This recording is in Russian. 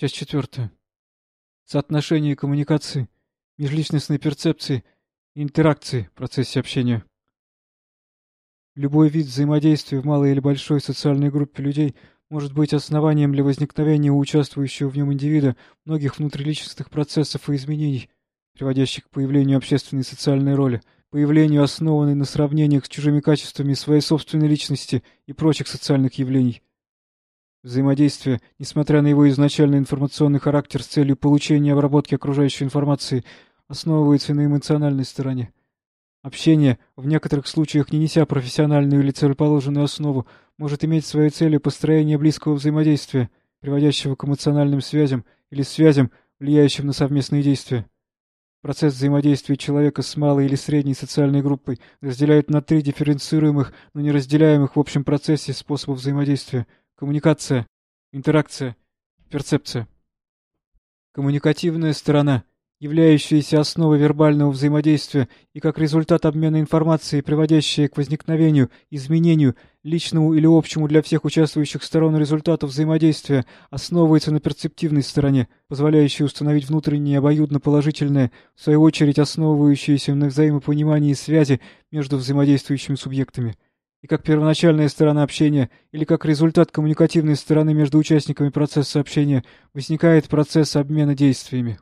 Часть четвертая. Соотношение коммуникации, межличностной перцепции и интеракции в процессе общения. Любой вид взаимодействия в малой или большой социальной группе людей может быть основанием для возникновения у участвующего в нем индивида многих внутриличностных процессов и изменений, приводящих к появлению общественной и социальной роли, появлению основанной на сравнениях с чужими качествами своей собственной личности и прочих социальных явлений. Взаимодействие, несмотря на его изначальный информационный характер с целью получения и обработки окружающей информации, основывается на эмоциональной стороне. Общение, в некоторых случаях не неся профессиональную или целеположенную основу, может иметь своей целью построение близкого взаимодействия, приводящего к эмоциональным связям или связям, влияющим на совместные действия. Процесс взаимодействия человека с малой или средней социальной группой разделяют на три дифференцируемых, но не разделяемых в общем процессе способов взаимодействия – коммуникация, интеракция, перцепция. Коммуникативная сторона – являющиеся основой вербального взаимодействия и как результат обмена информацией, приводящие к возникновению, изменению, личному или общему для всех участвующих сторон результату взаимодействия, основывается на перцептивной стороне, позволяющей установить внутреннее обоюдно положительное, в свою очередь основывающееся на взаимопонимании связи между взаимодействующими субъектами и как первоначальная сторона общения или как результат коммуникативной стороны между участниками процесса общения возникает процесс обмена действиями.